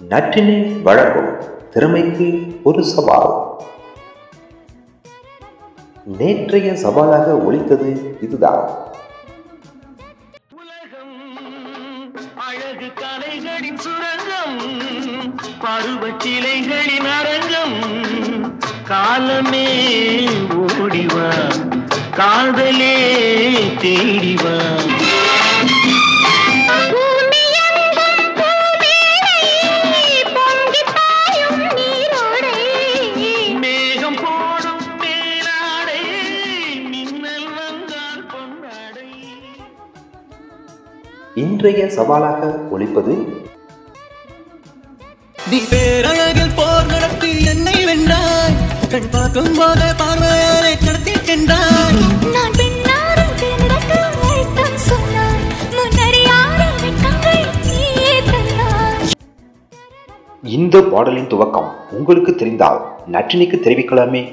நற்றினை வழங்கும் திறமைக்கு ஒரு சவால். நேற்றைய சவாலாக ஒழித்தது இதுதான். உலகம் அழகு கலைகளின் சுரங்கம் பருவச்சிலைகளின் அரங்கம். காலமே ஓடிவா காதலே தேடிவா. இன்றைய சவாலாக ஒழிப்பது? நீ பேரழகில் போர் நடத்தி என்னை வென்றாய். கண் பார்க்கும் போது பார்வையாரை கடத்தி சென்றாய். நான் அழுத்தம் சொன்னாய் இந்த பாடலின் துவக்கம் உங்களுக்கு தெரிந்தால் நற்றினைக்கு தெரிவிக்கலாமே.